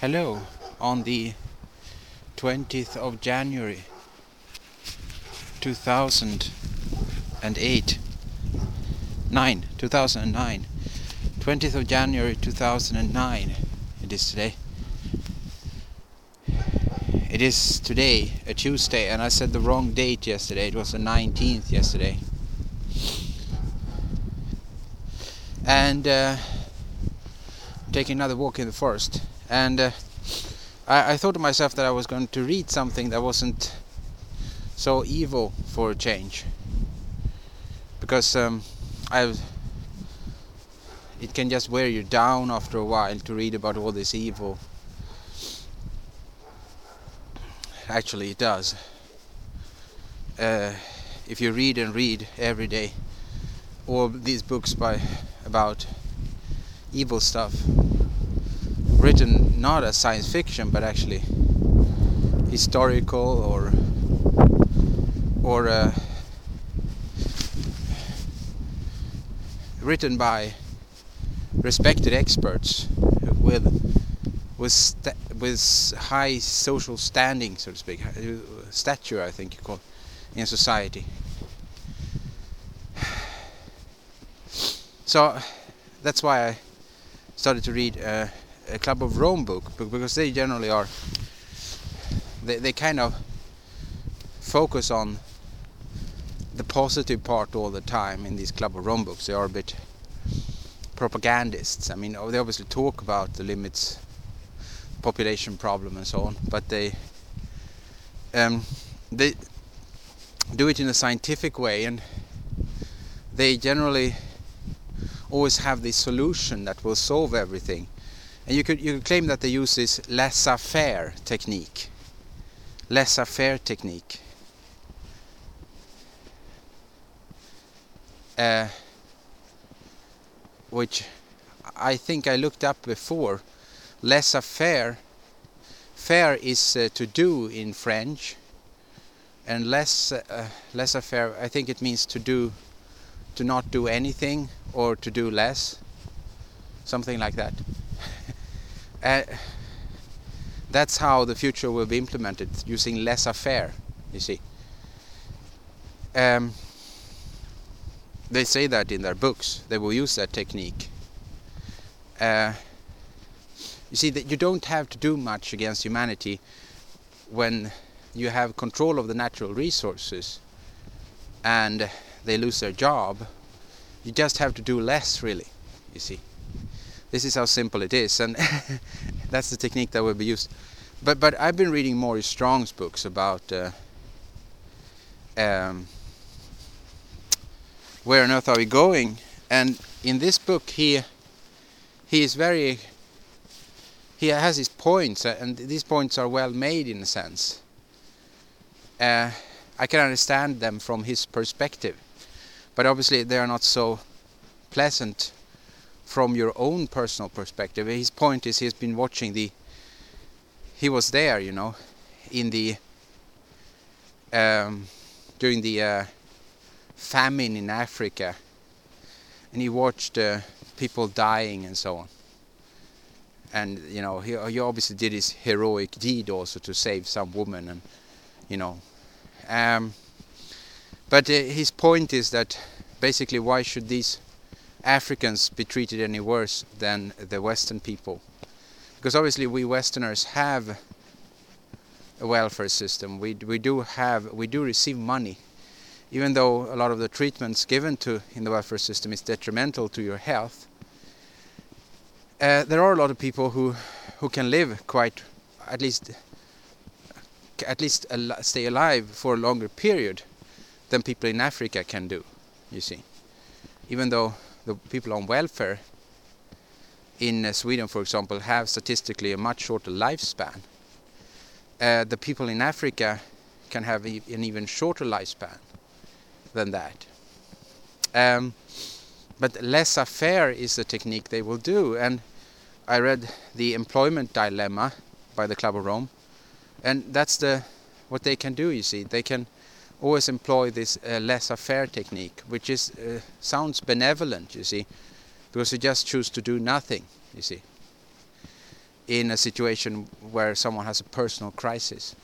Hello, on the 20th of January 2008 9 2009 20th of January 2009 it is today. It is today a Tuesday and I said the wrong date yesterday. It was the 19th yesterday. And uh, taking another walk in the forest and uh, I, I, thought to myself that I was going to read something that wasn't so evil for a change. Because um, I it can just wear you down after a while to read about all this evil. Actually it does. Uh, if you read and read every day all these books by about evil stuff written not as science fiction but actually historical or or uh, written by respected experts with with with high social standing so to speak stature I think you call it, in society. So that's why I started to read uh, a Club of Rome book because they generally are they, they kind of focus on the positive part all the time in these Club of Rome books they are a bit propagandists I mean they obviously talk about the limits population problem and so on but they um, they do it in a scientific way and they generally always have the solution that will solve everything. And you could you could claim that they use this laissez-faire technique. Laissez-faire technique. Uh, which I think I looked up before. Laissez-faire, faire is uh, to do in French, and less uh, laissez-faire. I think it means to do, to not do anything or to do less something like that uh, that's how the future will be implemented using laissez-faire you see. Um, they say that in their books. They will use that technique. Uh, you see that you don't have to do much against humanity when you have control of the natural resources and they lose their job. You just have to do less really you see this is how simple it is and that's the technique that will be used. But but I've been reading Maurice Strong's books about uh, um, where on earth are we going? And in this book he he is very he has his points uh, and these points are well made in a sense. Uh, I can understand them from his perspective but obviously they are not so pleasant from your own personal perspective. His point is he's been watching the he was there, you know, in the um, during the uh, famine in Africa, and he watched uh, people dying and so on. And you know, he, he obviously did his heroic deed also to save some woman, and you know, um, but uh, his point is that basically why should these Africans be treated any worse than the Western people? Because obviously we Westerners have a welfare system. We we do have we do receive money, even though a lot of the treatments given to in the welfare system is detrimental to your health. Uh, there are a lot of people who who can live quite at least at least stay alive for a longer period than people in Africa can do, you see. Even though the people on welfare in uh, Sweden, for example, have statistically a much shorter lifespan, uh, the people in Africa can have an even shorter lifespan than that. Um, but laissez-faire is the technique they will do. And I read The Employment Dilemma by the Club of Rome. And that's the what they can do, you see. They can always employ this uh, laissez-faire technique, which is uh, sounds benevolent, you see, because you just choose to do nothing, you see. in a situation where someone has a personal crisis.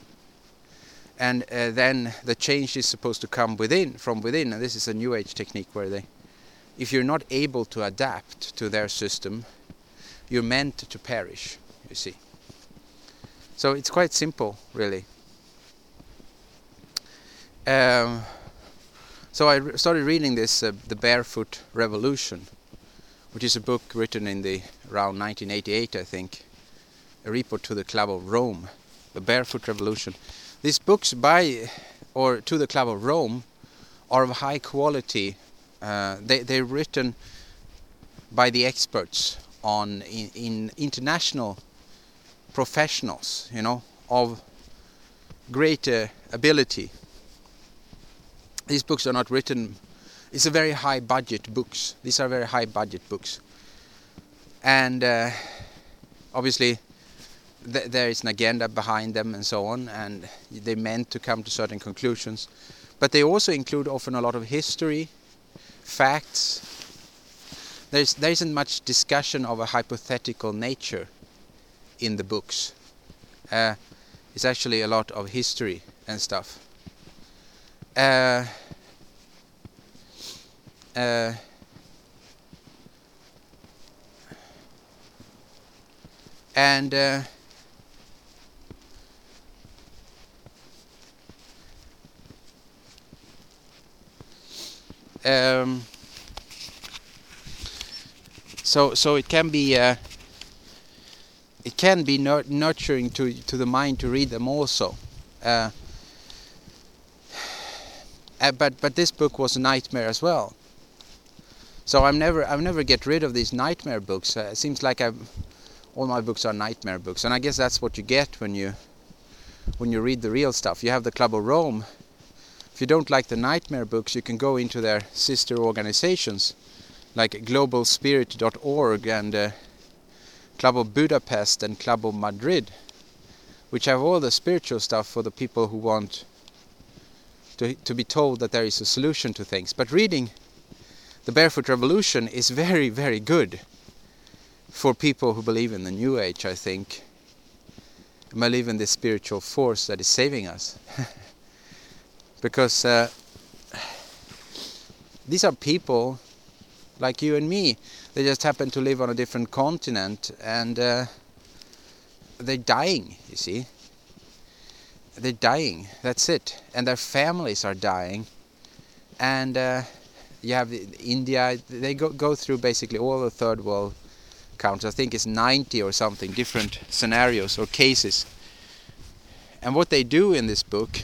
And uh, then the change is supposed to come within, from within, and this is a new age technique where they, if you're not able to adapt to their system, you're meant to perish, you see. So it's quite simple, really. Um, so I started reading this, uh, The Barefoot Revolution, which is a book written in the around 1988, I think, a report to the Club of Rome, The Barefoot Revolution. These books by or to the Club of Rome are of high quality. Uh, they they're written by the experts on in, in international professionals, you know, of great uh, ability. These books are not written. It's a very high budget books. These are very high budget books, and uh, obviously th there is an agenda behind them and so on, and they meant to come to certain conclusions. But they also include often a lot of history, facts. There's there isn't much discussion of a hypothetical nature in the books. Uh, it's actually a lot of history and stuff. Uh, uh, and uh, um, so so it can be uh, it can be nurturing to to the mind to read them also. Uh, but but this book was a nightmare as well. So I'm never I've never get rid of these nightmare books. Uh, it seems like I've all my books are nightmare books and I guess that's what you get when you when you read the real stuff. You have the Club of Rome. If you don't like the nightmare books, you can go into their sister organizations like globalspirit.org and uh, Club of Budapest and Club of Madrid, which have all the spiritual stuff for the people who want to, to be told that there is a solution to things. But reading the Barefoot Revolution is very, very good for people who believe in the New Age, I think. Believe in this spiritual force that is saving us. because uh, these are people like you and me. They just happen to live on a different continent and uh, they're dying, you see. They're dying, that's it. And their families are dying. And uh, you have India, they go, go through basically all the third world countries. I think it's 90 or something different scenarios or cases. And what they do in this book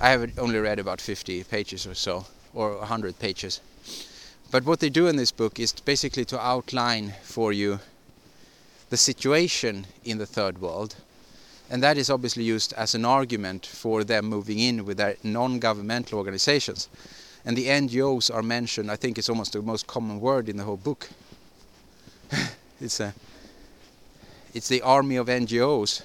I have only read about 50 pages or so, or 100 pages. But what they do in this book is basically to outline for you the situation in the third world. And that is obviously used as an argument for them moving in with their non-governmental organizations. And the NGOs are mentioned, I think it's almost the most common word in the whole book. it's a it's the army of NGOs.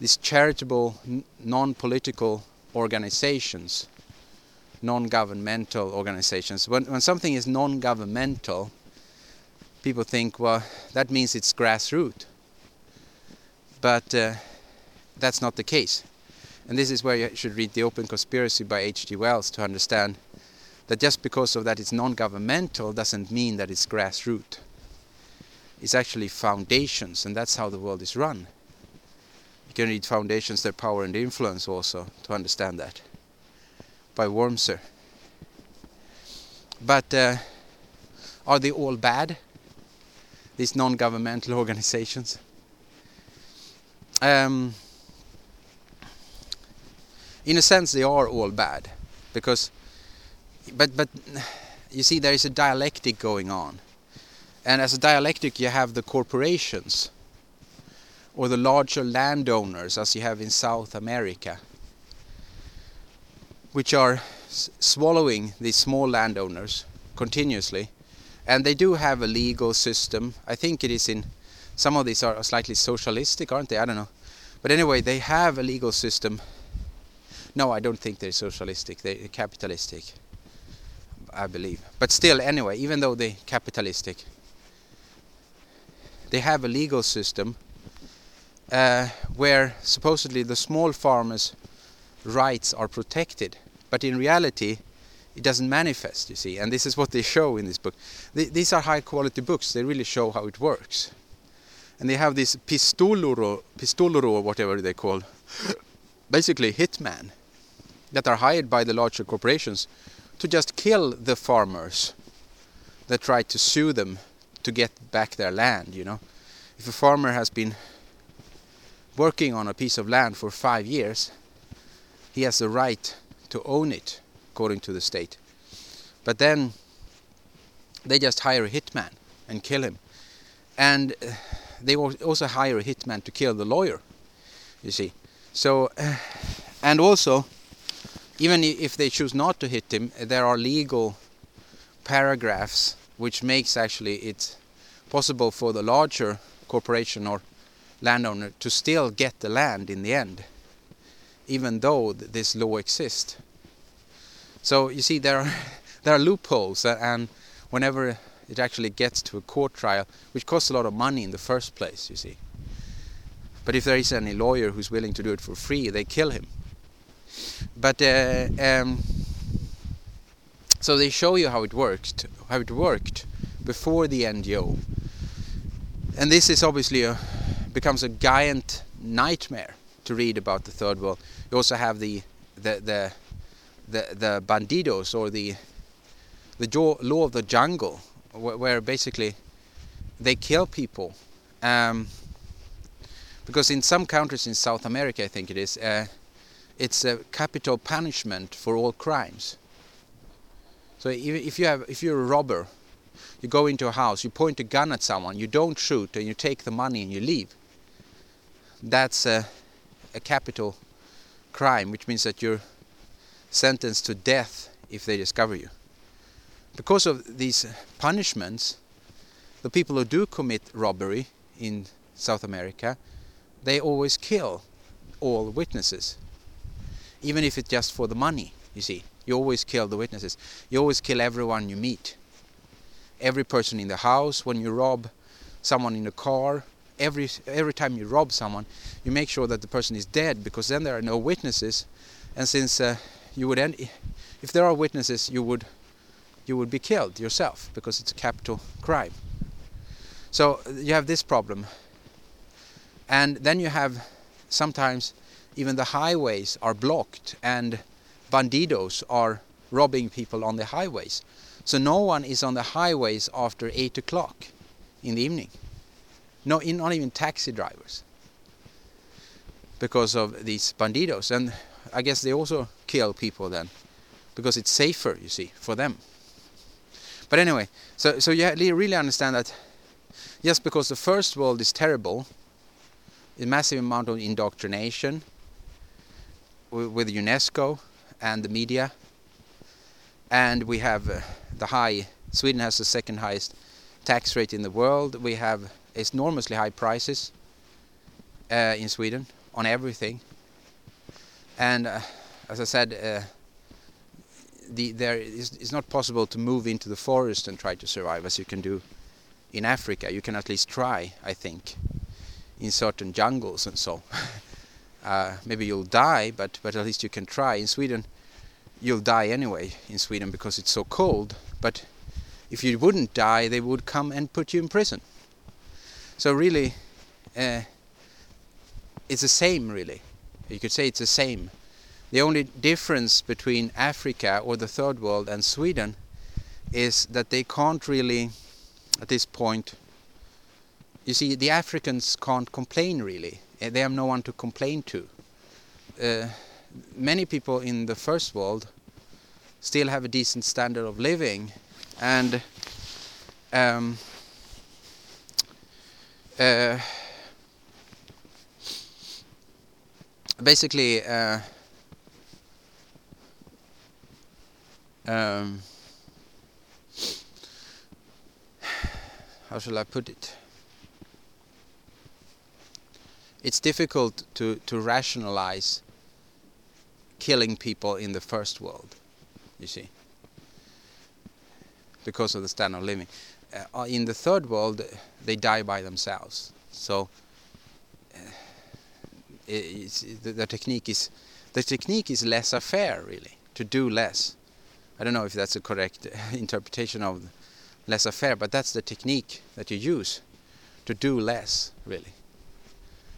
These charitable, non-political organizations, non-governmental organizations. When, when something is non-governmental, people think, well, that means it's grassroots. But uh, that's not the case. And this is where you should read The Open Conspiracy by H.G. Wells to understand that just because of that it's non-governmental doesn't mean that it's grassroots. It's actually foundations, and that's how the world is run. You can read Foundations, Their Power and Influence also to understand that by Wormser. But uh, are they all bad? These non-governmental organizations? Um, in a sense, they are all bad because, but but you see, there is a dialectic going on, and as a dialectic, you have the corporations or the larger landowners as you have in South America, which are swallowing these small landowners continuously. And they do have a legal system. I think it is in some of these are slightly socialistic, aren't they? I don't know. But anyway, they have a legal system. No, I don't think they're socialistic. They're capitalistic, I believe. But still, anyway, even though they're capitalistic, they have a legal system uh, where supposedly the small farmers' rights are protected, but in reality, it doesn't manifest. You see, and this is what they show in this book. Th these are high-quality books. They really show how it works, and they have this pistolero, pistolero or whatever they call, basically hitmen that are hired by the larger corporations to just kill the farmers that try to sue them to get back their land. You know, if a farmer has been working on a piece of land for five years, he has the right to own it according to the state. But then they just hire a hitman and kill him. And uh, they also hire a hitman to kill the lawyer, you see. So, uh, and also, even if they choose not to hit him, there are legal paragraphs which makes actually it possible for the larger corporation or landowner to still get the land in the end, even though this law exists. So you see, there are there are loopholes, and whenever it actually gets to a court trial, which costs a lot of money in the first place, you see. But if there is any lawyer who's willing to do it for free, they kill him. But uh, um, so they show you how it worked, how it worked before the NGO, and this is obviously a becomes a giant nightmare to read about the third world. You also have the the the the, the bandidos or the the law of the jungle, where, basically they kill people. Um, because in some countries in South America, I think it is, uh, it's a capital punishment for all crimes. So if you have, if you're a robber, you go into a house, you point a gun at someone, you don't shoot, and you take the money and you leave that's a, a capital crime, which means that you're sentenced to death if they discover you. Because of these punishments, the people who do commit robbery in South America, they always kill all witnesses. Even if it's just for the money, you see. You always kill the witnesses. You always kill everyone you meet. Every person in the house, when you rob someone in a car, every every time you rob someone, you make sure that the person is dead because then there are no witnesses, and since uh, you would end, if there are witnesses, you would you would be killed yourself because it's a capital crime. So uh, you have this problem, and then you have sometimes even the highways are blocked and bandidos are robbing people on the highways. So no one is on the highways after 8 o'clock in the evening. No, not even taxi drivers. Because of these bandidos. And I guess they also kill people then. Because it's safer, you see, for them. But anyway, so, so you really understand that just because the first world is terrible, a massive amount of indoctrination with UNESCO and the media, and we have uh, the high, Sweden has the second highest tax rate in the world, we have enormously high prices uh, in Sweden on everything. And uh, as I said, uh, the, there is, it's not possible to move into the forest and try to survive as you can do in Africa. You can at least try, I think, in certain jungles and so. Uh, maybe you'll die, but but at least you can try. In Sweden, you'll die anyway in Sweden because it's so cold. But if you wouldn't die, they would come and put you in prison. So really, uh, it's the same. Really, you could say it's the same. The only difference between Africa or the third world and Sweden is that they can't really, at this point, you see, the Africans can't complain really. Uh, they have no one to complain to. Uh, many people in the first world still have a decent standard of living, and um, uh, basically uh, um, how shall I put it? It's difficult to, to rationalize killing people in the first world, you see, because of the standard of living. uh, in the third world they die by themselves. So uh, the, the technique is the technique is laissez-faire really to do less. I don't know if that's a correct interpretation of laissez-faire, but that's the technique that you use to do less really.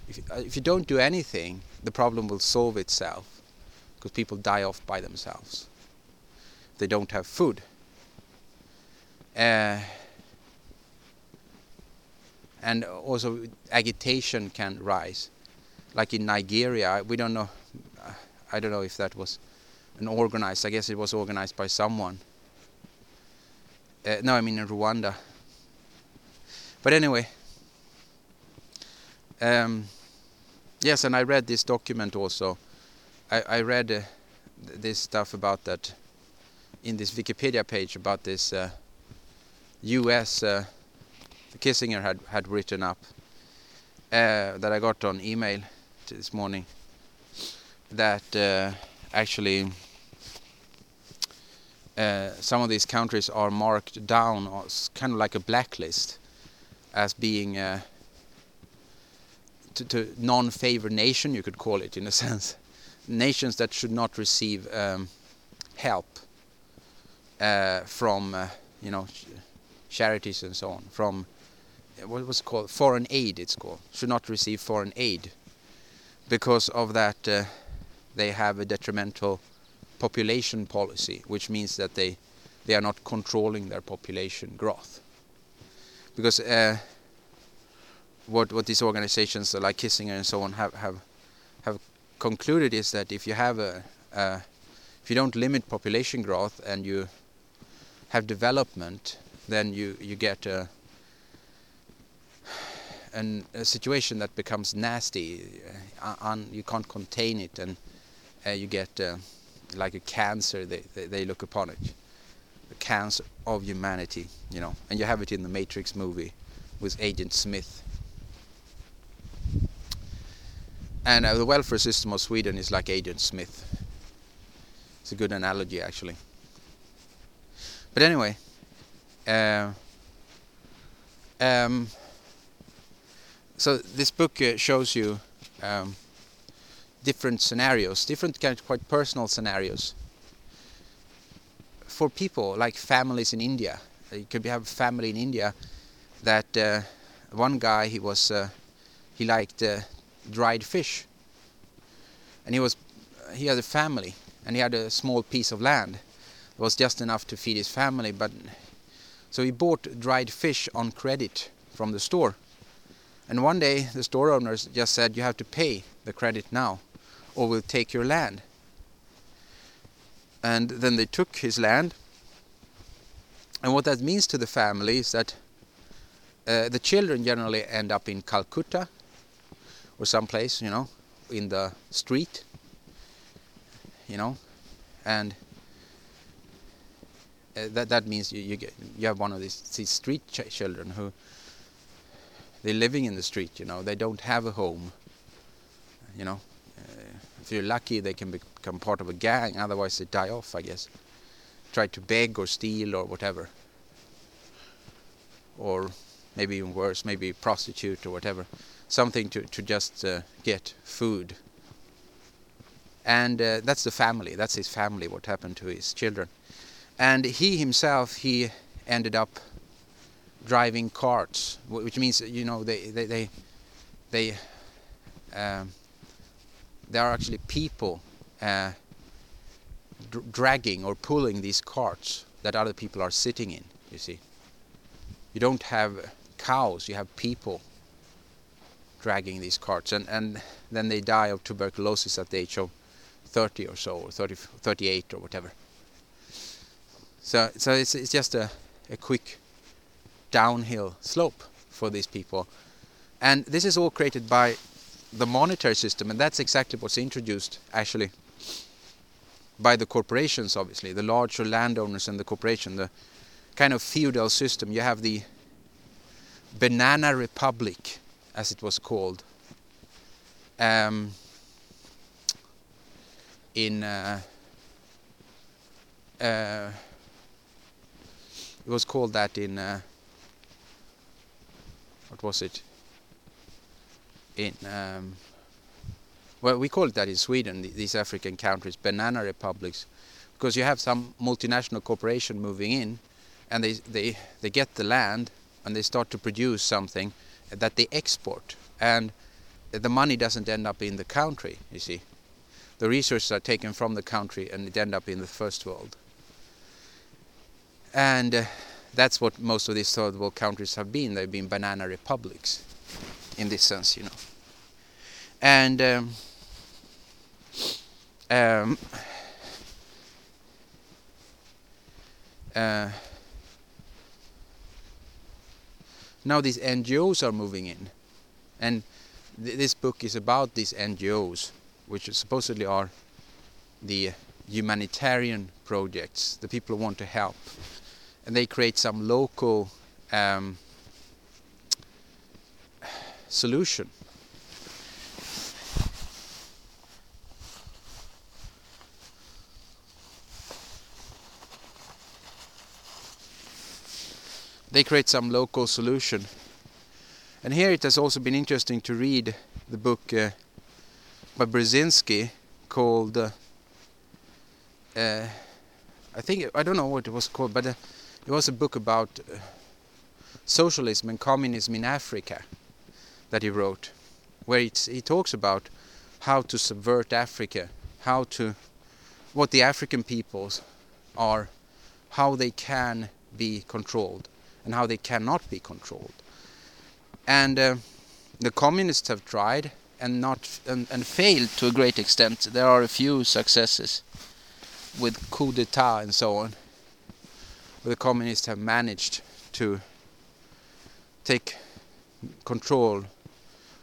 If, uh, if you don't do anything, the problem will solve itself because people die off by themselves. They don't have food. Uh, and also agitation can rise. Like in Nigeria, we don't know. I don't know if that was an organized. I guess it was organized by someone. Uh, no, I mean in Rwanda. But anyway, um, yes, and I read this document also. I, I read uh, this stuff about that in this Wikipedia page about this uh, U.S. Uh, Kissinger had had written up uh, that I got on email this morning. That uh, actually uh, some of these countries are marked down as kind of like a blacklist as being a to, to non-favored nation, you could call it in a sense, nations that should not receive um, help uh, from uh, you know charities and so on from what was called? Foreign aid it's called. Should not receive foreign aid because of that uh, they have a detrimental population policy which means that they they are not controlling their population growth. Because uh, what what these organizations like Kissinger and so on have have have concluded is that if you have a, a if you don't limit population growth and you have development then you you get a an, a situation that becomes nasty, uh, un, you can't contain it, and you get uh, like a cancer. They, they, they look upon it, the cancer of humanity, you know. And you have it in the Matrix movie with Agent Smith. And uh, the welfare system of Sweden is like Agent Smith. It's a good analogy, actually. But anyway, uh, um, so this book uh, shows you um, different scenarios, different kind of quite personal scenarios for people like families in India. Uh, you could have a family in India that uh, one guy he was uh, he liked uh, dried fish, and he was he had a family and he had a small piece of land. It was just enough to feed his family, but so he bought dried fish on credit from the store and one day the store owners just said, you have to pay the credit now or we'll take your land. And then they took his land. And what that means to the family is that uh, the children generally end up in Calcutta or someplace, you know, in the street, you know, and uh, that that means you you get you have one of these, these street ch children who they're living in the street, you know, they don't have a home, you know. You're lucky, they can become part of a gang, otherwise they die off, I guess. Try to beg or steal or whatever. Or maybe even worse, maybe prostitute or whatever. Something to, to just uh, get food. And uh, that's the family, that's his family, what happened to his children. And he himself, he ended up driving carts, which means you know they they they they um, there are actually people uh, dr dragging or pulling these carts that other people are sitting in. You see, you don't have cows; you have people dragging these carts, and and then they die of tuberculosis at the age of 30 or so, or 30, 38 or whatever. So so it's it's just a a quick downhill slope for these people. And this is all created by the monetary system, and that's exactly what's introduced actually by the corporations, obviously, the larger landowners and the corporation, the kind of feudal system. You have the banana republic, as it was called, um, in uh, uh, it was called that in uh, what was it? In um, well, we call it that in Sweden. These African countries, banana republics, because you have some multinational corporation moving in, and they they they get the land and they start to produce something that they export, and the money doesn't end up in the country. You see, the resources are taken from the country and it end up in the first world. And uh, that's what most of these third world countries have been. They've been banana republics, in this sense, you know. And um, um, uh, now these NGOs are moving in, and th this book is about these NGOs, which supposedly are the humanitarian projects, the people who want to help and they create some local um, solution. They create some local solution. And here it has also been interesting to read the book uh, by Brzezinski called uh, uh, I think I don't know what it was called, but uh, it was a book about uh, socialism and communism in Africa that he wrote, where he talks about how to subvert Africa, how to, what the African peoples are, how they can be controlled and how they cannot be controlled. And uh, the communists have tried and not and, and failed to a great extent. There are a few successes with coup d'etat and so on the communists have managed to take control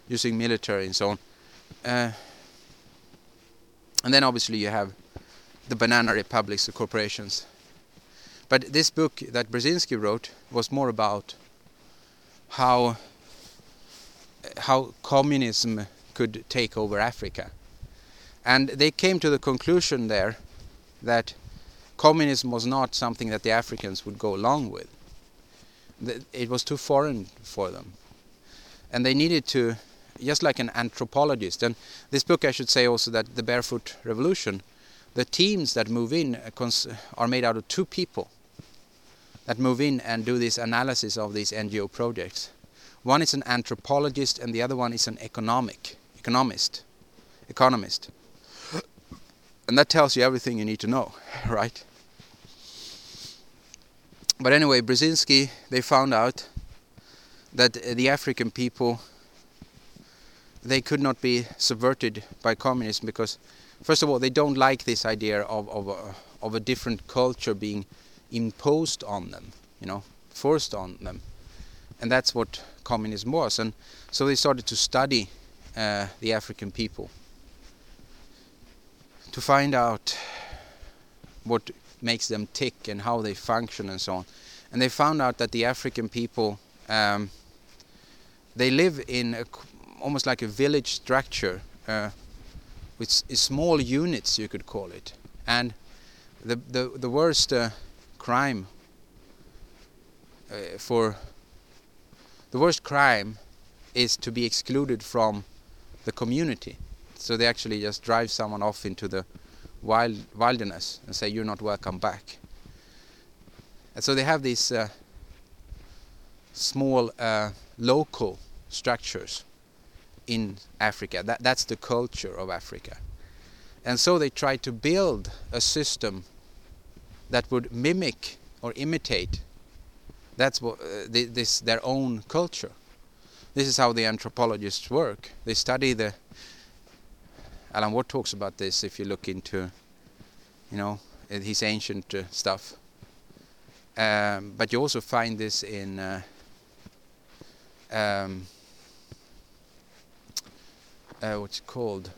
using military and so on. Uh, and then obviously you have the banana republics, the corporations. But this book that Brzezinski wrote was more about how how communism could take over Africa. And they came to the conclusion there that communism was not something that the Africans would go along with. It was too foreign for them. And they needed to, just like an anthropologist, and this book I should say also that the Barefoot Revolution, the teams that move in uh, are made out of two people that move in and do this analysis of these NGO projects. One is an anthropologist and the other one is an economic, economist, economist. And that tells you everything you need to know, right? but anyway, Brzezinski, they found out that the African people they could not be subverted by communism because first of all they don't like this idea of of a, of a different culture being imposed on them you know forced on them and that's what communism was and so they started to study uh, the African people to find out what makes them tick and how they function and so on. And they found out that the African people um, they live in a, almost like a village structure uh, with small units, you could call it. And the the the worst uh, crime uh, for the worst crime is to be excluded from the community. So they actually just drive someone off into the wild wilderness and say you're not welcome back. And so they have these uh, small uh, local structures in Africa. That that's the culture of Africa. And so they try to build a system that would mimic or imitate that's what uh, this their own culture. This is how the anthropologists work. They study the Alan Watt talks about this if you look into, you know, his ancient uh, stuff. Um, but you also find this in uh, um, uh, what's called?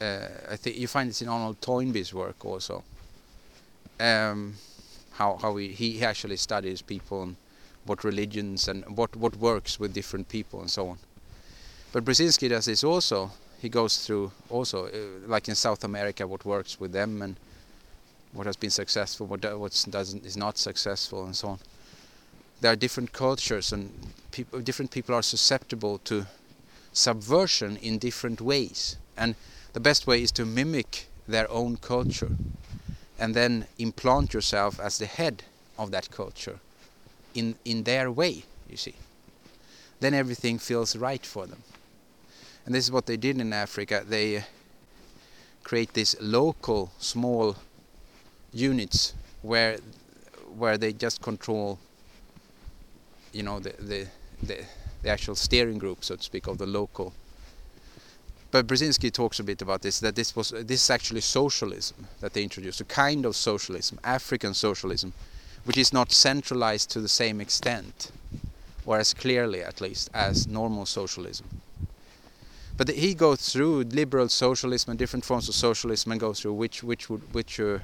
Uh, I think you find this in Arnold Toynbee's work also. Um, how how he he actually studies people and what religions and what what works with different people and so on. But Brzezinski does this also he goes through also, uh, like in South America, what works with them and what has been successful, what what doesn't is not successful, and so on. There are different cultures, and people, different people are susceptible to subversion in different ways, and the best way is to mimic their own culture, and then implant yourself as the head of that culture, in in their way. You see, then everything feels right for them, and this is what they did in Africa. They uh, create these local small units where where they just control you know the the the, the actual steering group so to speak of the local. But Brzezinski talks a bit about this that this was this is actually socialism that they introduced a kind of socialism African socialism which is not centralized to the same extent or as clearly at least as normal socialism. But he goes through liberal socialism and different forms of socialism and goes through which which would which uh,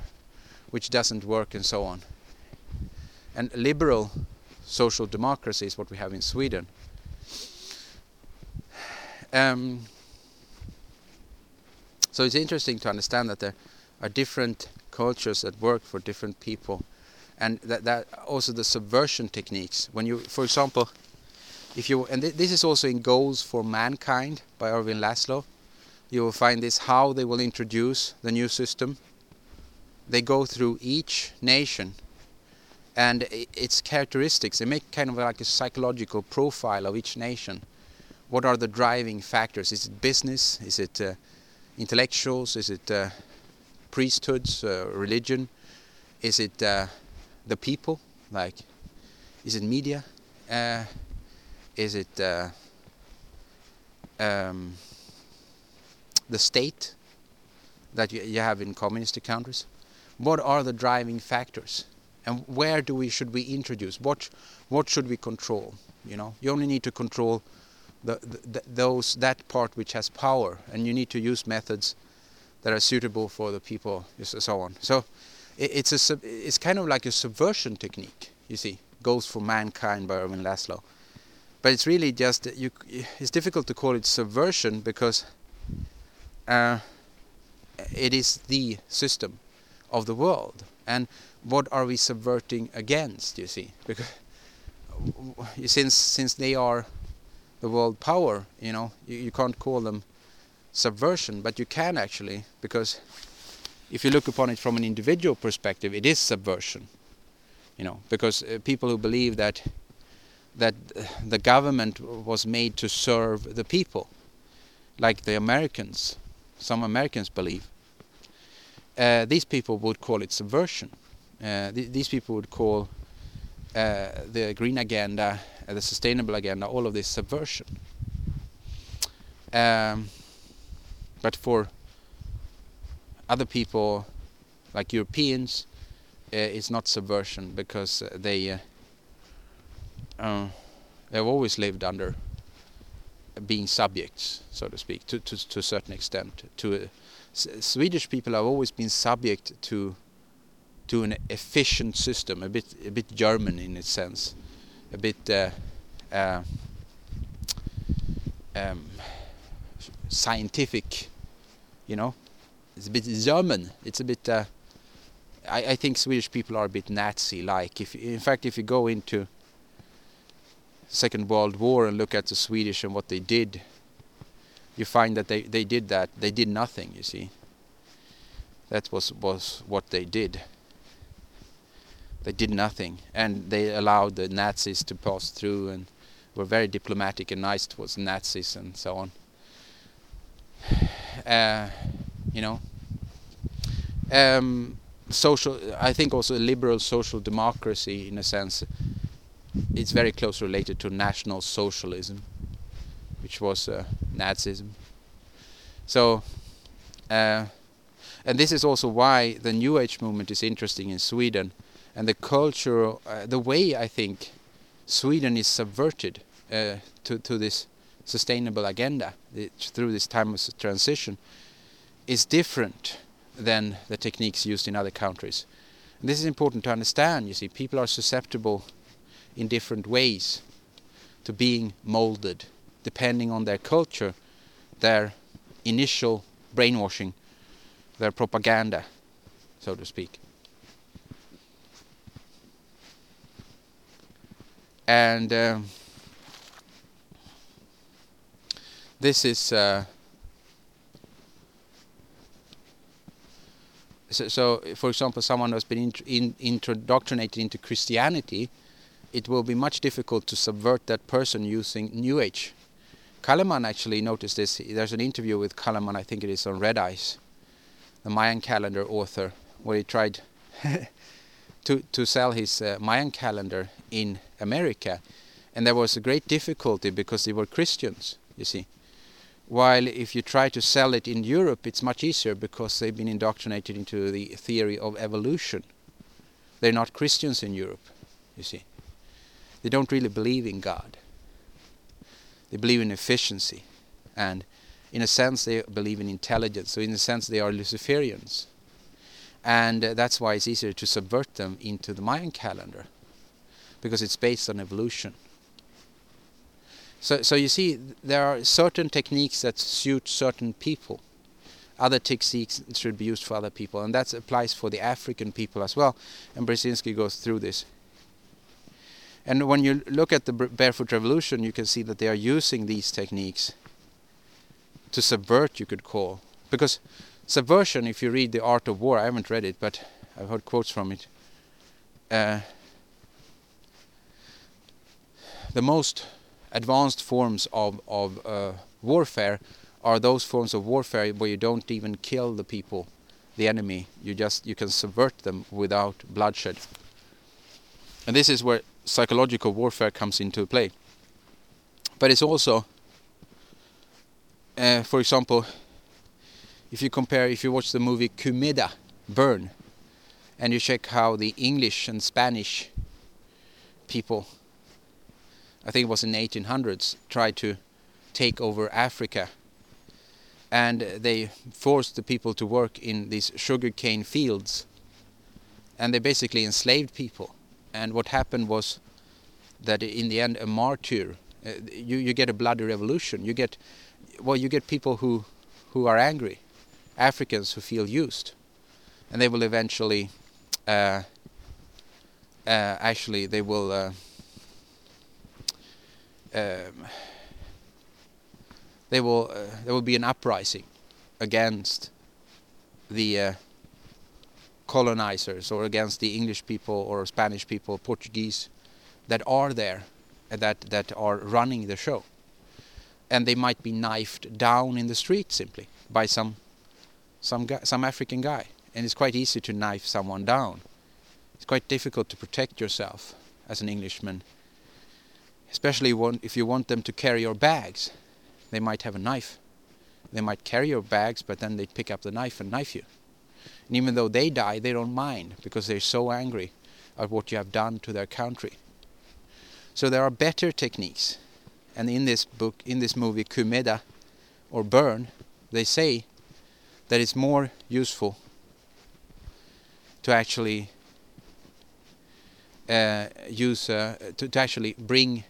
which doesn't work and so on. And liberal social democracy is what we have in Sweden. Um, so it's interesting to understand that there are different cultures that work for different people, and that, that also the subversion techniques. When you, for example, if you and th this is also in Goals for Mankind by Ervin Laszlo, you will find this how they will introduce the new system. They go through each nation and its characteristics. They make kind of like a psychological profile of each nation. What are the driving factors? Is it business? Is it uh, intellectuals? Is it uh, priesthoods, uh, religion? Is it uh, the people? Like, is it media? Uh, is it uh, um, the state that you, you have in communist countries? What are the driving factors? and where do we should we introduce what what should we control you know you only need to control the, the, those that part which has power and you need to use methods that are suitable for the people so on. So it, it's a it's kind of like a subversion technique you see goals for mankind by Ervin Laszlo. But it's really just you it's difficult to call it subversion because uh, it is the system of the world. And what are we subverting against you see? Because since since they are the world power you know? You, you can't call them subversion but you can actually because if you look upon it from an individual perspective it is subversion you know? Because uh, people who believe that that uh, the government was made to serve the people like the Americans some Americans believe uh, these people would call it subversion. Uh, th these people would call uh, the green agenda, the sustainable agenda, all of this subversion. Um, but for other people, like Europeans, it's not subversion because they they've always lived under being subjects, so to speak, to to, to a certain extent. To uh, Swedish people have always been subject to to an efficient system, a bit a bit German in its sense, a bit uh, uh, um, scientific, you know. It's a bit German. It's a bit. Uh, I, I think Swedish people are a bit Nazi-like. If in fact, if you go into Second World War and look at the Swedish and what they did, you find that they they did that. They did nothing. You see. That was was what they did they did nothing and they allowed the Nazis to pass through and were very diplomatic and nice towards Nazis and so on. Uh, you know, um, social. I think also a liberal social democracy, in a sense, it's very close related to National Socialism, which was uh, Nazism. So, uh, and this is also why the New Age movement is interesting in Sweden and the culture, uh, the way I think Sweden is subverted uh, to to this sustainable agenda through this time of transition is different than the techniques used in other countries. And this is important to understand. You see, people are susceptible in different ways to being molded depending on their culture, their initial brainwashing, their propaganda, so to speak. And um, this is uh, so, so, for example, someone who has been in, indoctrinated into Christianity, it will be much difficult to subvert that person using New Age. Calleman actually noticed this. There's an interview with Calleman, I think it is on Red Ice, the Mayan calendar author, where he tried to to sell his uh, Mayan calendar in America, and there was a great difficulty because they were Christians. You see, while if you try to sell it in Europe, it's much easier because they've been indoctrinated into the theory of evolution. They're not Christians in Europe. You see, they don't really believe in God. They believe in efficiency, and in a sense, they believe in intelligence. So in a sense, they are Luciferians and uh, that's why it's easier to subvert them into the Mayan calendar because it's based on evolution. So, so you see, there are certain techniques that suit certain people. Other techniques should be used for other people, and that applies for the African people as well. And Brzezinski goes through this. And when you look at the Barefoot Revolution, you can see that they are using these techniques to subvert, you could call, because subversion, if you read The Art of War, I haven't read it, but I've heard quotes from it. Uh, the most advanced forms of, of uh, warfare are those forms of warfare where you don't even kill the people, the enemy. You just you can subvert them without bloodshed. And this is where psychological warfare comes into play. But it's also, uh, for example, if you compare, if you watch the movie Queimada, Burn, and you check how the English and Spanish people, I think it was in the 1800s, tried to take over Africa. And they forced the people to work in these sugarcane fields. And they basically enslaved people. And what happened was that in the end, a martyr, uh, you, you get a bloody revolution. You get, well, you get people who, who are angry Africans who feel used, and they will eventually, uh, uh, actually, they will. Uh, um, they will uh, there will be an uprising against the uh, colonizers or against the English people or Spanish people, Portuguese that are there that that are running the show, and they might be knifed down in the street simply by some some guy, some African guy, and it's quite easy to knife someone down. It's quite difficult to protect yourself as an Englishman, especially if you want them to carry your bags. They might have a knife. They might carry your bags, but then they'd pick up the knife and knife you. And even though they die, they don't mind because they're so angry at what you have done to their country. So there are better techniques. And in this book, in this movie, Queimada or Burn, they say that it's more useful to actually uh, use uh, to, to actually bring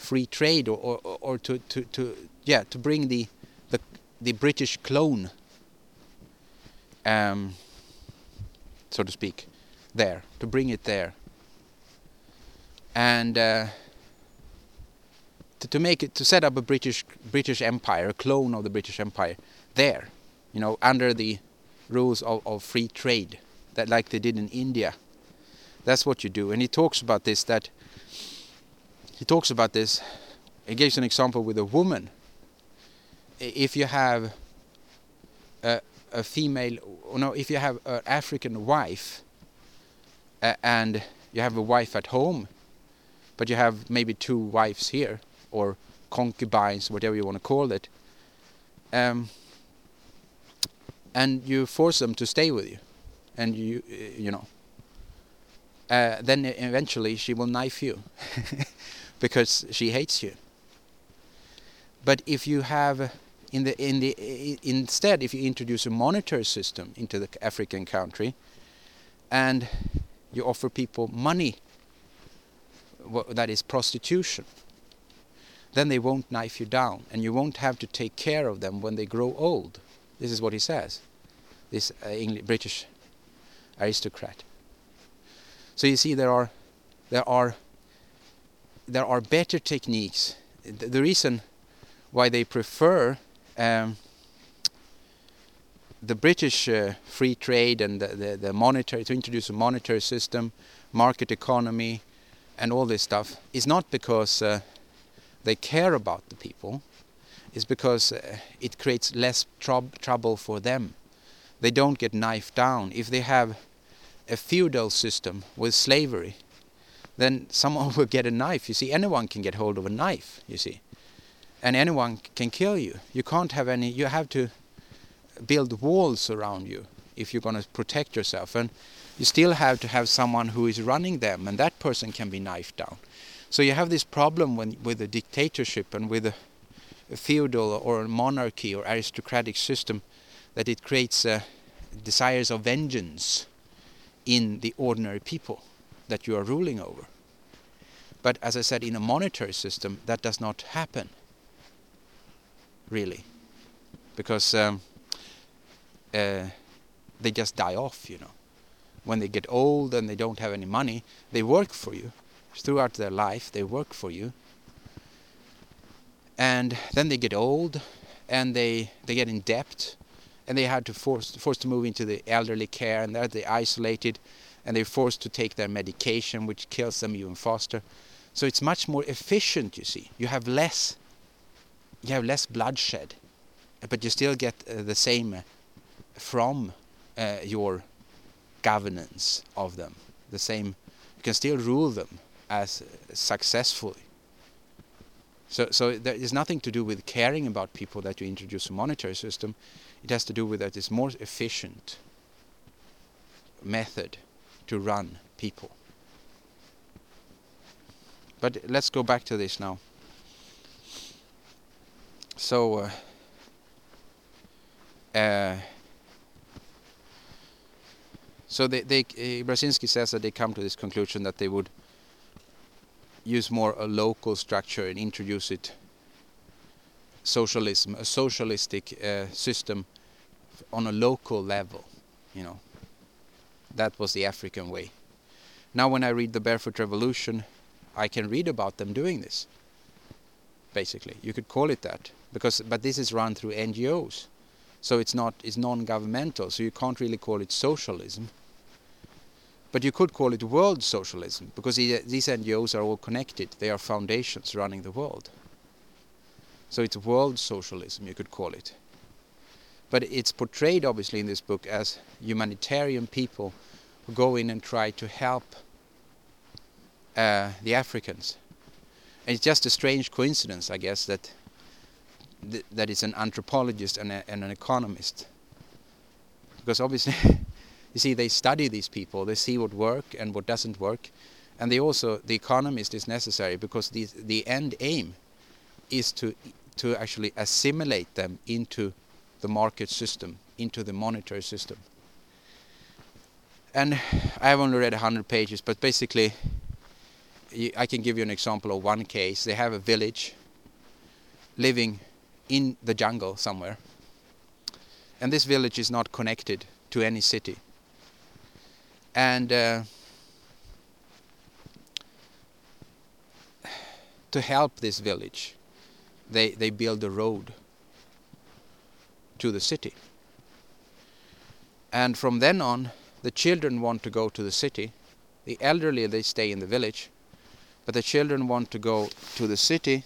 free trade or, or, or to, to, to yeah to bring the the, the British clone um, so to speak there to bring it there and uh, to, to make it to set up a British British Empire a clone of the British Empire there you know, under the rules of, of free trade, that like they did in India. That's what you do. And he talks about this. That he talks about this. He gives an example with a woman. If you have a, a female, no, if you have an African wife, uh, and you have a wife at home, but you have maybe two wives here, or concubines, whatever you want to call it. Um, and you force them to stay with you, and you you know. Uh, then eventually she will knife you because she hates you. But if you have in the in the instead if you introduce a monetary system into the African country and you offer people money that is prostitution then they won't knife you down and you won't have to take care of them when they grow old this is what he says, this uh, English, British aristocrat. So you see, there are there are there are better techniques. The, reason why they prefer um, the British uh, free trade and the, the, the monetary to introduce a monetary system, market economy, and all this stuff is not because uh, they care about the people. It's because uh, it creates less troub trouble for them. They don't get knifed down. If they have a feudal system with slavery, then someone will get a knife. You see, anyone can get hold of a knife. You see, and anyone can kill you. You can't have any. You have to build walls around you if you're going to protect yourself, and you still have to have someone who is running them, and that person can be knifed down. So you have this problem when, with a dictatorship and with a, a feudal or a monarchy or aristocratic system that it creates uh, desires of vengeance in the ordinary people that you are ruling over. But as I said, in a monetary system, that does not happen, really, because um, uh, they just die off, you know. When they get old and they don't have any money, they work for you. Throughout their life, they work for you. And then they get old and they, they get in debt and they had to force forced to move into the elderly care and they're isolated and they're forced to take their medication which kills them even faster. So it's much more efficient you see. You have less you have less bloodshed but you still get uh, the same uh, from uh, your governance of them. The same you can still rule them as successfully. So so there is nothing to do with caring about people that you introduce a monetary system. It has to do with that it's more efficient method to run people. But let's go back to this now. So, uh, uh, so they, they uh, Brzezinski says that they come to this conclusion that they would use more a local structure and introduce it socialism, a socialistic uh, system on a local level, you know. That was the African way. Now when I read the Barefoot Revolution, I can read about them doing this. Basically, you could call it that because but this is run through NGOs. So it's not it's non-governmental, so you can't really call it socialism. But you could call it world socialism because these NGOs are all connected. They are foundations running the world. So it's world socialism, you could call it. But it's portrayed, obviously, in this book as humanitarian people who go in and try to help uh, the Africans. And it's just a strange coincidence, I guess, that th that it's an anthropologist and, a, and an economist. Because obviously, you see, they study these people, they see what work and what doesn't work, and they also the economist is necessary because the the end aim is to to actually assimilate them into the market system, into the monetary system. And I have only read 100 pages, but basically I can give you an example of one case. They have a village living in the jungle somewhere. And this village is not connected to any city. And uh, to help this village, they they build a road to the city. And from then on, the children want to go to the city. The elderly they stay in the village, but the children want to go to the city.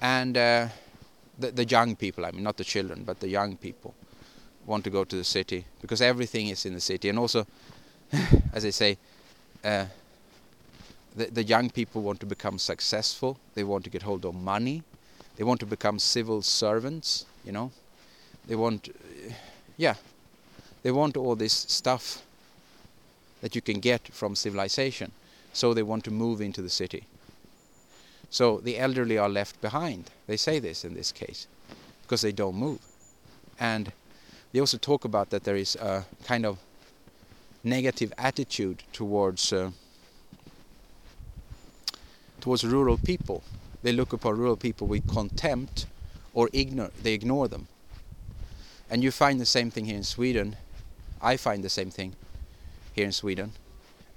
And uh, the the young people, I mean, not the children, but the young people, want to go to the city because everything is in the city. And also, as I say, uh, the, the young people want to become successful. They want to get hold of money. They want to become civil servants. You know, they want, yeah, they want all this stuff that you can get from civilization. So they want to move into the city. So the elderly are left behind. They say this in this case because they don't move. And they also talk about that there is a kind of negative attitude towards uh, towards rural people. They look upon rural people with contempt or ignore they ignore them. And you find the same thing here in Sweden. I find the same thing here in Sweden.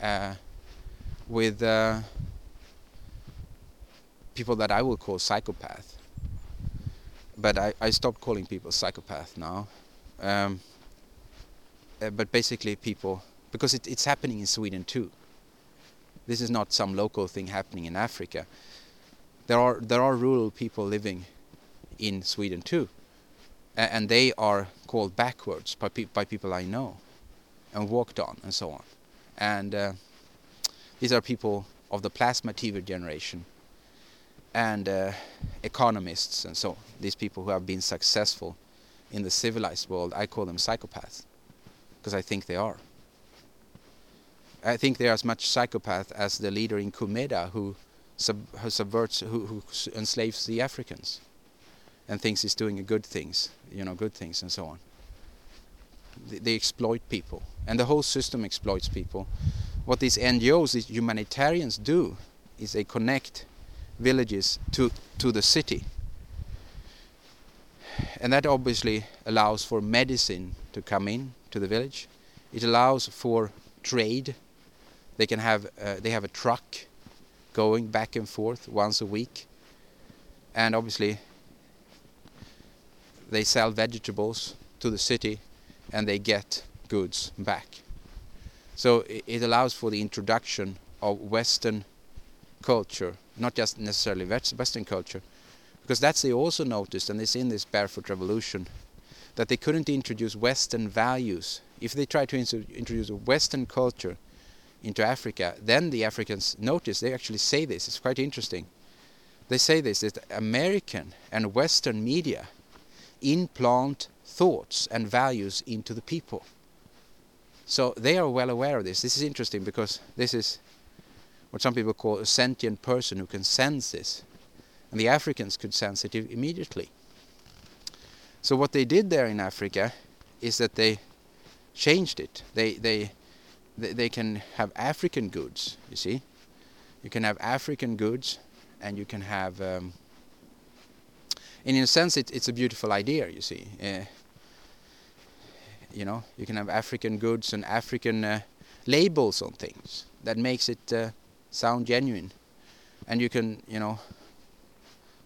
Uh, with uh, people that I will call psychopath. But I, I stopped calling people psychopath now. Um, uh, but basically people, because it, it's happening in Sweden too. This is not some local thing happening in Africa. There are there are rural people living in Sweden too, and they are called backwards by, pe by people I know, and walked on and so on. And uh, these are people of the plasma TV generation and uh, economists and so on. These people who have been successful in the civilized world, I call them psychopaths because I think they are. I think they are as much psychopath as the leader in Queimada who, sub, who subverts, who, who enslaves the Africans and thinks he's doing good things, you know, good things and so on. They, exploit people, and the whole system exploits people. What these NGOs, these humanitarians, do is they connect villages to to the city, and that obviously allows for medicine to come in to the village. It allows for trade. They can have uh, they have a truck going back and forth once a week, and obviously they sell vegetables to the city and they get goods back. So it allows for the introduction of Western culture, not just necessarily Western culture, because that's they also noticed, and it's in this barefoot revolution, that they couldn't introduce Western values. If they tried to introduce a Western culture into Africa, then the Africans notice, they actually say this, it's quite interesting. They say this, that American and Western media implant thoughts and values into the people. So they are well aware of this. This is interesting because this is what some people call a sentient person who can sense this. And the Africans could sense it immediately. So what they did there in Africa is that they changed it. They they they, can have African goods. You see, you can have African goods, and you can have um, and in a sense it, it's a beautiful idea you see. Uh, you know you can have African goods and African uh, labels on things that makes it uh, sound genuine. And you can you know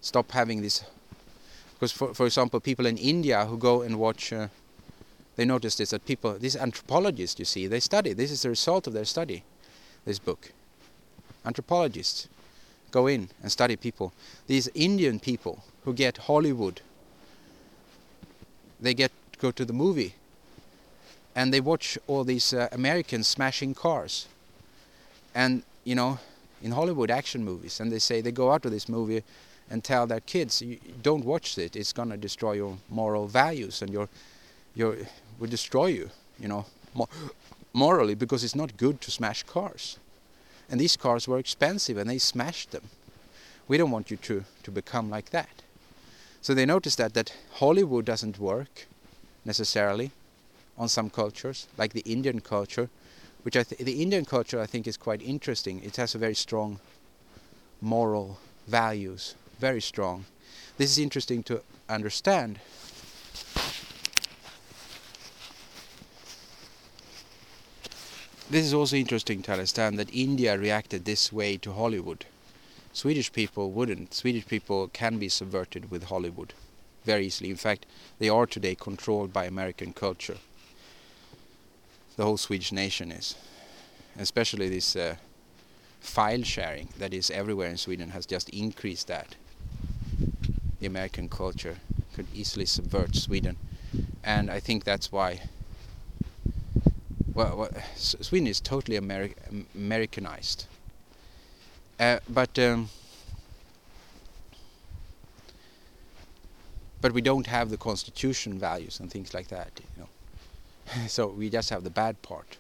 stop having this. Because for, for example people in India who go and watch they notice this that people these anthropologists you see they study. This is the result of their study this book. Anthropologists go in and study people. These Indian people who get Hollywood. They get go to the movie and they watch all these uh, Americans smashing cars. And you know, in Hollywood action movies, and they say they go out to this movie and tell their kids, "Don't watch it. It's gonna destroy your moral values and your your will destroy you. You know, morally because it's not good to smash cars. And these cars were expensive, and they smashed them. We don't want you to to become like that. So they noticed that that Hollywood doesn't work necessarily on some cultures, like the Indian culture, which I the Indian culture I think is quite interesting. It has a very strong moral values, very strong. This is interesting to understand. This is also interesting to understand that India reacted this way to Hollywood. Swedish people wouldn't. Swedish people can be subverted with Hollywood very easily. In fact, they are today controlled by American culture. The whole Swedish nation is. Especially this uh, file sharing that is everywhere in Sweden has just increased that. The American culture could easily subvert Sweden. And I think that's why well, well Sweden is totally Ameri Americanized uh, but um, but we don't have the constitution values and things like that, you know. so we just have the bad part.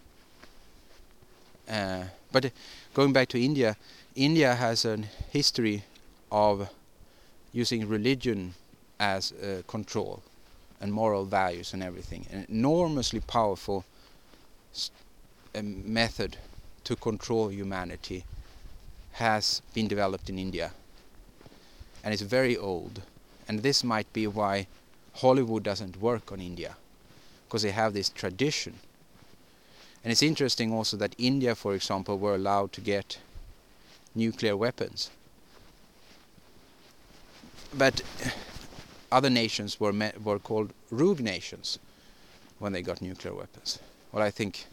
Uh, but uh, going back to India, India has a history of using religion as uh, control and moral values and everything. An enormously powerful um, method to control humanity has been developed in India and it's very old. And this might be why Hollywood doesn't work on India because they have this tradition. And it's interesting also that India for example were allowed to get nuclear weapons. But other nations were were called rogue nations when they got nuclear weapons. Well, I think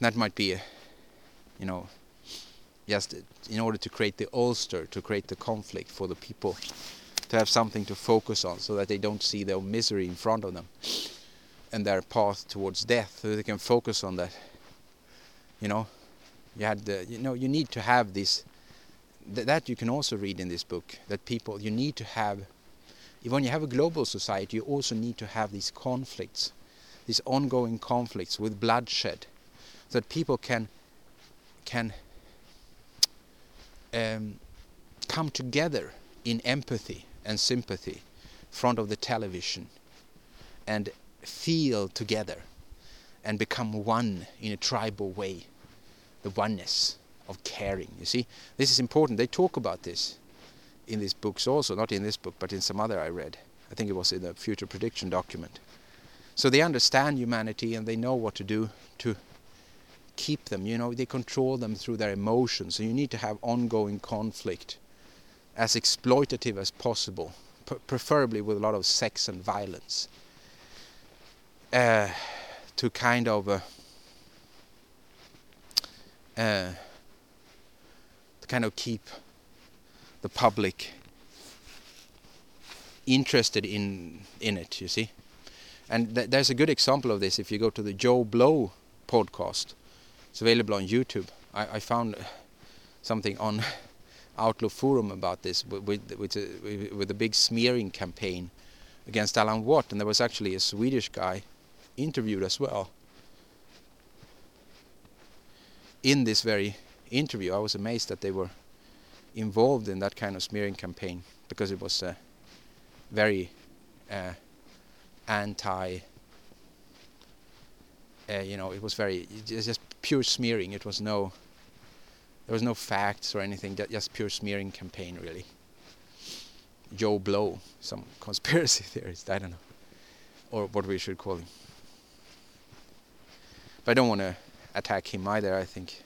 that might be, you know, just in order to create the ulster, to create the conflict for the people, to have something to focus on, so that they don't see their misery in front of them and their path towards death, so they can focus on that. You know, you had the, you know, you need to have this. Th that you can also read in this book. That people, you need to have when you have a global society, you also need to have these conflicts, these ongoing conflicts with bloodshed, so that people can can um, come together in empathy and sympathy front of the television and feel together and become one in a tribal way the oneness of caring you see this is important they talk about this in these books also, not in this book, but in some other I read. I think it was in the future prediction document. So they understand humanity and they know what to do to keep them. You know, they control them through their emotions. So you need to have ongoing conflict as exploitative as possible, preferably with a lot of sex and violence, uh, to kind of uh, uh, to kind of keep the public interested in in it you see and th there's a good example of this if you go to the Joe Blow podcast it's available on YouTube. I, I found something on Outlaw Forum about this with with a, with a big smearing campaign against Alan Watt and there was actually a Swedish guy interviewed as well. In this very interview I was amazed that they were involved in that kind of smearing campaign because it was uh, very uh, anti uh, you know it was very just pure smearing it was no there was no facts or anything just pure smearing campaign really Joe Blow some conspiracy theorist I don't know or what we should call him but I don't want to attack him either I think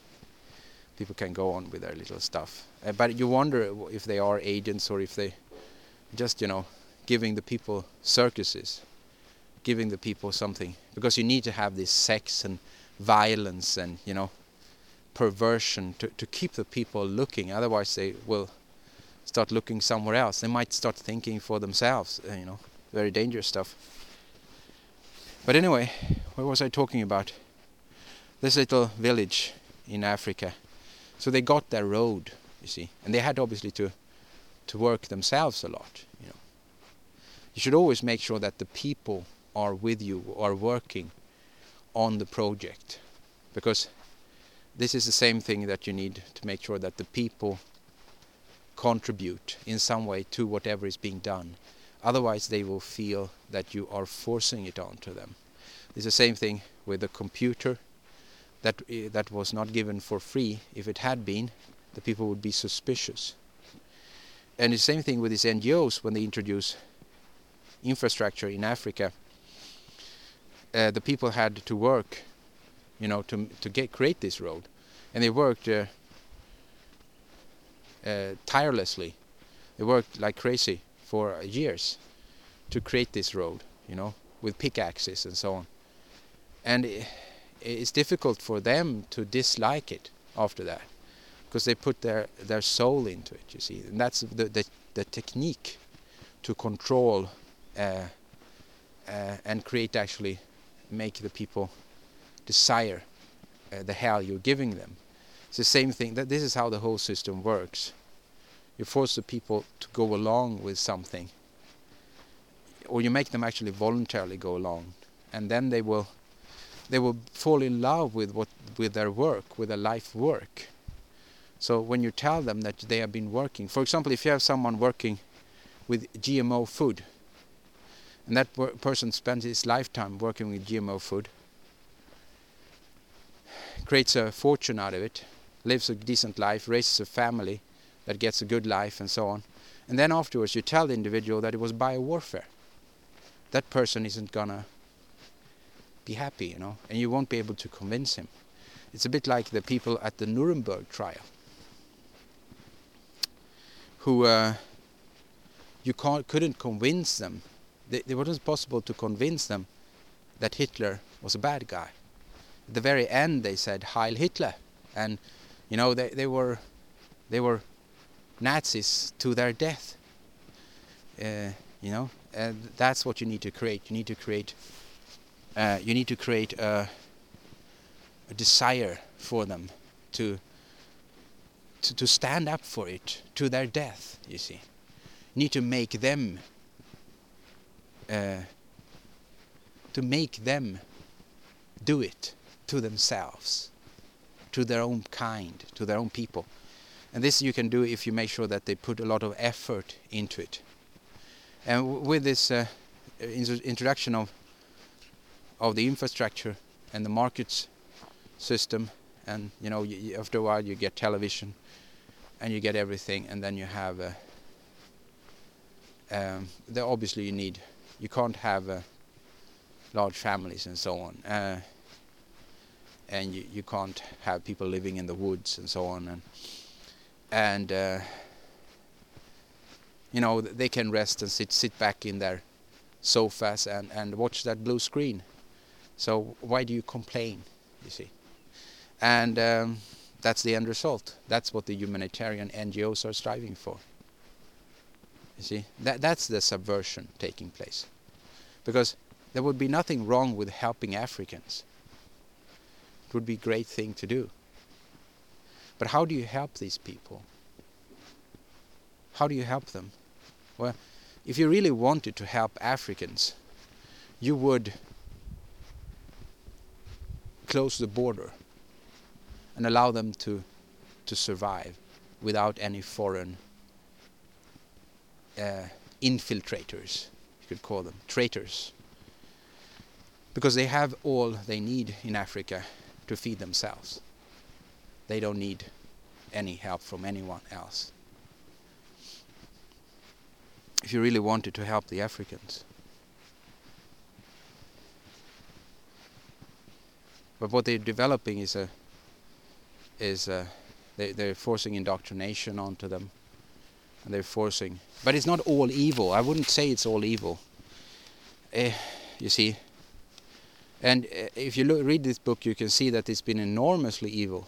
people can go on with their little stuff. Uh, but you wonder if they are agents or if they just, you know, giving the people circuses, giving the people something. Because you need to have this sex and violence and, you know, perversion to, to keep the people looking. Otherwise they will start looking somewhere else. They might start thinking for themselves, uh, you know, very dangerous stuff. But anyway, what was I talking about? This little village in Africa so they got their road, you see, and they had obviously to to work themselves a lot. You know, you should always make sure that the people are with you, are working on the project, because this is the same thing that you need to make sure that the people contribute in some way to whatever is being done. Otherwise, they will feel that you are forcing it onto them. It's the same thing with the computer that uh, that was not given for free. If it had been, the people would be suspicious. And the same thing with these NGOs when they introduce infrastructure in Africa. Uh, the people had to work, you know, to to get create this road, and they worked uh, uh, tirelessly. They worked like crazy for years to create this road, you know, with pickaxes and so on. And uh, it's difficult for them to dislike it after that because they put their their soul into it you see and that's the the, the technique to control uh, uh, and create actually make the people desire uh, the hell you're giving them it's the same thing that this is how the whole system works you force the people to go along with something or you make them actually voluntarily go along and then they will they will fall in love with what with their work, with their life work. So when you tell them that they have been working, for example, if you have someone working with GMO food, and that person spends his lifetime working with GMO food, creates a fortune out of it, lives a decent life, raises a family that gets a good life and so on. And then afterwards you tell the individual that it was biowarfare. That person isn't gonna be happy, you know, and you won't be able to convince him. It's a bit like the people at the Nuremberg trial who uh, you couldn't convince them. It wasn't possible to convince them that Hitler was a bad guy. At the very end, they said Heil Hitler, and you know they they were they were Nazis to their death. Uh, you know, and that's what you need to create. You need to create. Uh, you need to create a, a desire for them to, to to stand up for it to their death. You see, you need to make them. Uh, to make them do it to themselves, to their own kind, to their own people. And this you can do if you make sure that they put a lot of effort into it. And with this uh, introduction of of the infrastructure and the markets system, and you know, after a while you get television, and you get everything, and then you have. Uh, um, there obviously you need. You can't have uh, large families and so on. Uh, and you, you can't have people living in the woods and so on and and uh, you know they can rest and sit sit back in their sofas and and watch that blue screen. So why do you complain you see? And um, that's the end result. That's what the humanitarian NGOs are striving for you see that that's the subversion taking place because there would be nothing wrong with helping Africans it would be a great thing to do. But how do you help these people? How do you help them? Well, if you really wanted to help Africans, you would close the border and allow them to to survive without any foreign Uh, infiltrators, you could call them traitors, because they have all they need in Africa to feed themselves. They don't need any help from anyone else. If you really wanted to help the Africans. But what they're developing is a is a, they they're forcing indoctrination onto them, and they're forcing. But it's not all evil. I wouldn't say it's all evil. Uh, you see, and uh, if you look, read this book, you can see that it's been enormously evil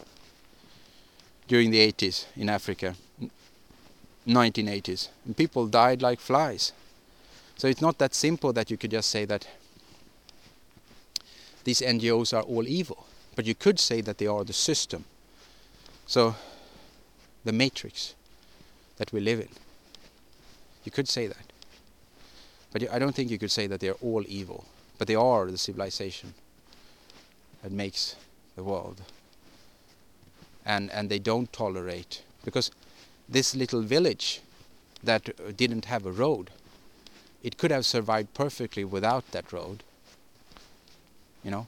during the 80s in Africa, 1980s. And people died like flies. So it's not that simple that you could just say that these NGOs are all evil. But you could say that they are the system. So, the matrix that we live in. You could say that. But I don't think you could say that they are all evil. But they are the civilization that makes the world. And and they don't tolerate because this little village that uh, didn't have a road, it could have survived perfectly without that road. You know.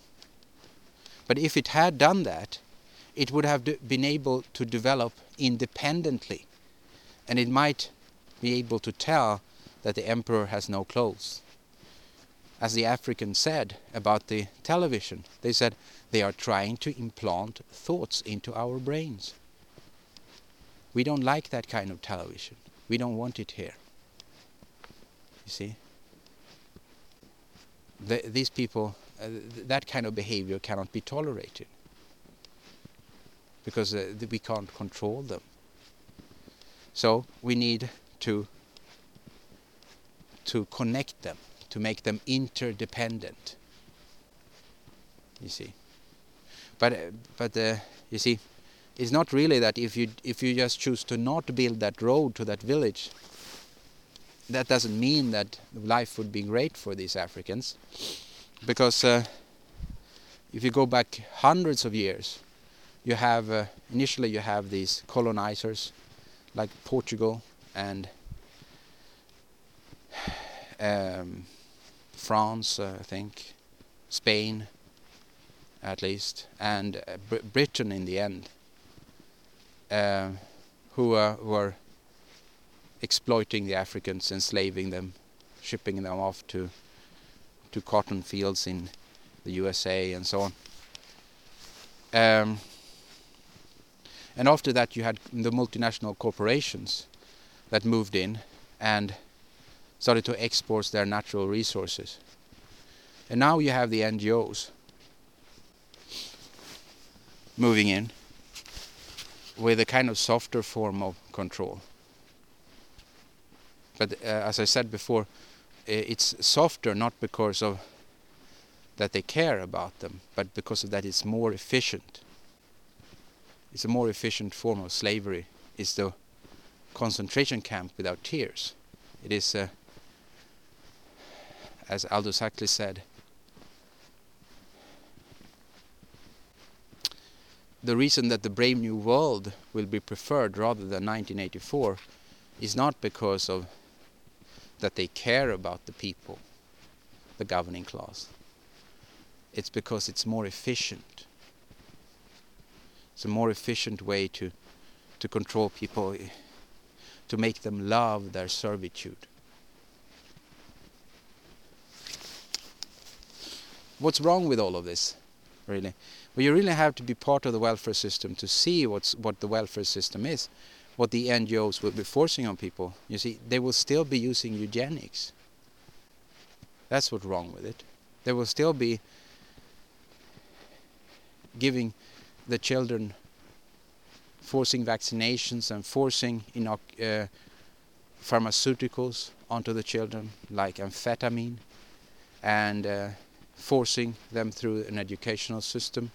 But if it had done that, it would have been able to develop independently, and it might be able to tell that the emperor has no clothes as the Africans said about the television. They said they are trying to implant thoughts into our brains. We don't like that kind of television. We don't want it here. You see? The, these people, uh, th that kind of behavior cannot be tolerated because uh, we can't control them. So we need to to connect them to make them interdependent. You see, but but uh, you see, it's not really that if you if you just choose to not build that road to that village, that doesn't mean that life would be great for these Africans, because uh, if you go back hundreds of years, you have uh, initially you have these colonizers like Portugal and um, France, uh, I think, Spain, at least, and uh, Br Britain in the end, uh, who were exploiting the Africans, enslaving them, shipping them off to to cotton fields in the USA and so on. Um, and after that, you had the multinational corporations that moved in and started to export their natural resources. And now you have the NGOs moving in with a kind of softer form of control. But uh, as I said before, it's softer not because of that they care about them, but because of that it's more efficient. It's a more efficient form of slavery. It's the concentration camp without tears. It is, uh, as Aldous Huxley said, the reason that the Brave New World will be preferred rather than 1984 is not because of that they care about the people, the governing class. It's because it's more efficient. It's a more efficient way to to control people, eh, to make them love their servitude. What's wrong with all of this, really? Well, you really have to be part of the welfare system to see what's what the welfare system is, what the NGOs will be forcing on people. You see, they will still be using eugenics. That's what's wrong with it. They will still be giving the children, forcing vaccinations and forcing uh, pharmaceuticals onto the children, like amphetamine, and uh, forcing them through an educational system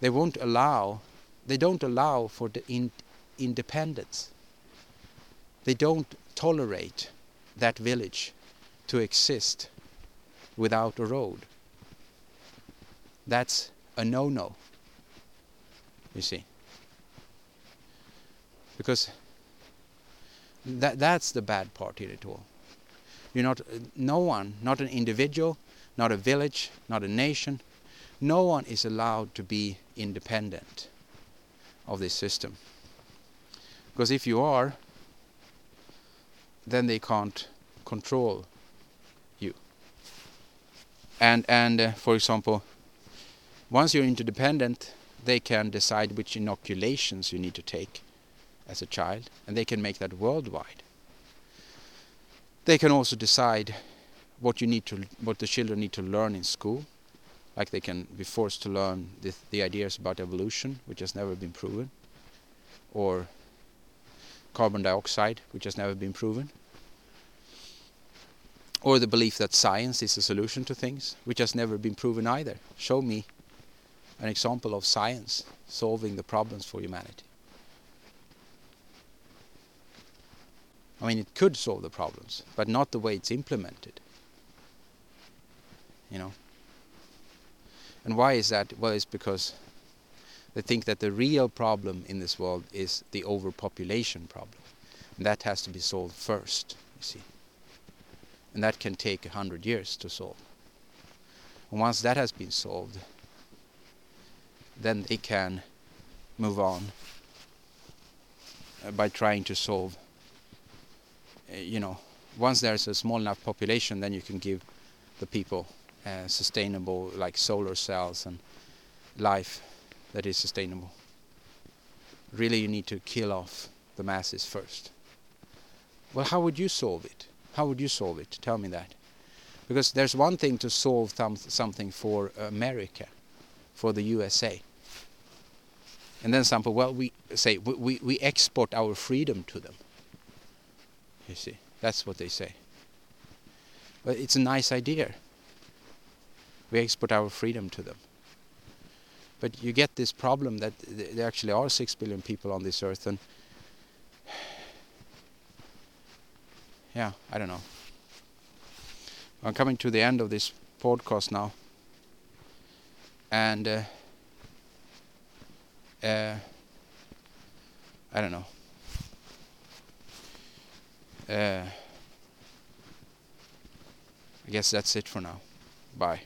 they won't allow, they don't allow for the in, independence. They don't tolerate that village to exist without a road. That's a no-no, you see. Because that that's the bad part in it all. You're not, no one, not an individual, not a village, not a nation, no one is allowed to be independent of this system. Because if you are, then they can't control you. And and uh, for example, once you're interdependent, they can decide which inoculations you need to take as a child, and they can make that worldwide. They can also decide what you need to what the children need to learn in school like they can be forced to learn the, the ideas about evolution, which has never been proven, or carbon dioxide, which has never been proven, or the belief that science is a solution to things, which has never been proven either. Show me an example of science solving the problems for humanity. I mean, it could solve the problems, but not the way it's implemented. You know. And why is that? Well, it's because they think that the real problem in this world is the overpopulation problem. And that has to be solved first, you see. And that can take a hundred years to solve. And once that has been solved, then they can move on uh, by trying to solve, uh, you know, once there's a small enough population, then you can give the people uh, sustainable like solar cells and life that is sustainable. Really you need to kill off the masses first. Well, how would you solve it? How would you solve it? Tell me that. Because there's one thing to solve something for America, for the USA. And then some people, well, we say, we, we, export our freedom to them. You see, that's what they say. But it's a nice idea we export our freedom to them. But you get this problem that there actually are six billion people on this earth, and yeah, I don't know. I'm coming to the end of this podcast now, and uh, uh, I don't know. Uh, I guess that's it for now. Bye.